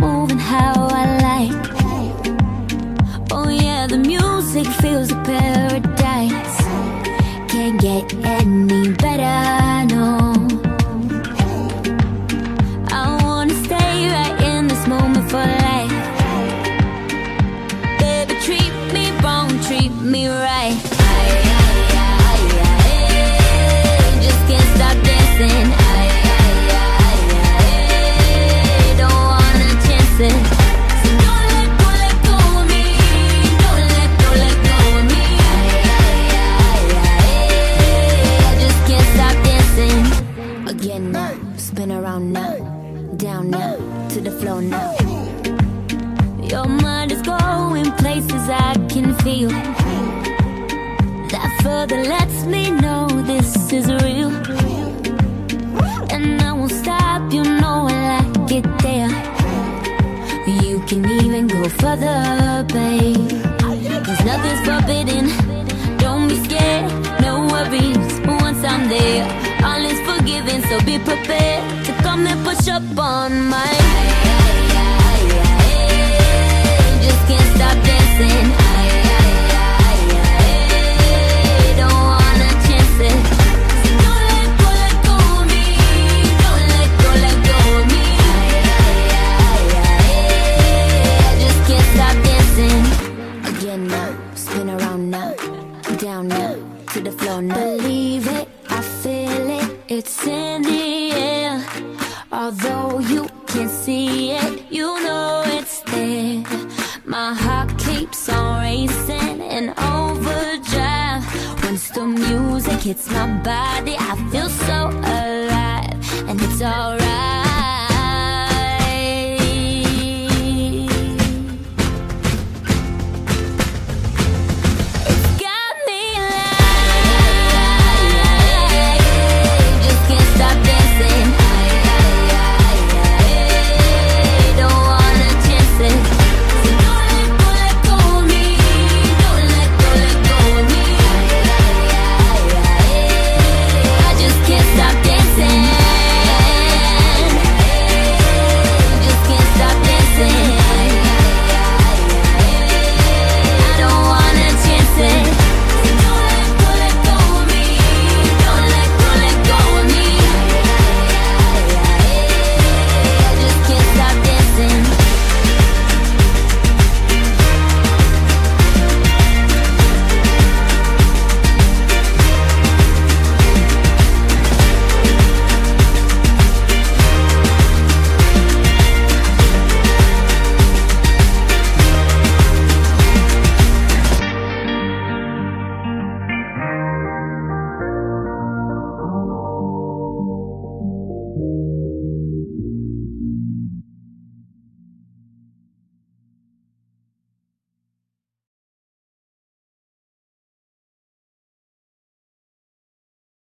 moving how I like. Oh yeah, the music feels a paradise. Can't get me right. Aye, Just can't stop dancing. Don't I. Again now, spin around now, down now, to the floor now. Your mind is going places I can feel. That lets me know this is real. And I won't stop, you know I like it there. You can even go further, babe. Cause nothing's forbidden. Don't be scared, no worries. Once I'm there, all is. So be prepared to come and push up on my. Just can't stop dancing. Now, down now, to the floor now. Believe it, I feel it, it's in the air. Although you can't see it, you know it's there. My heart keeps on racing in overdrive. Once the music hits my body, I feel so alive, and it's alright.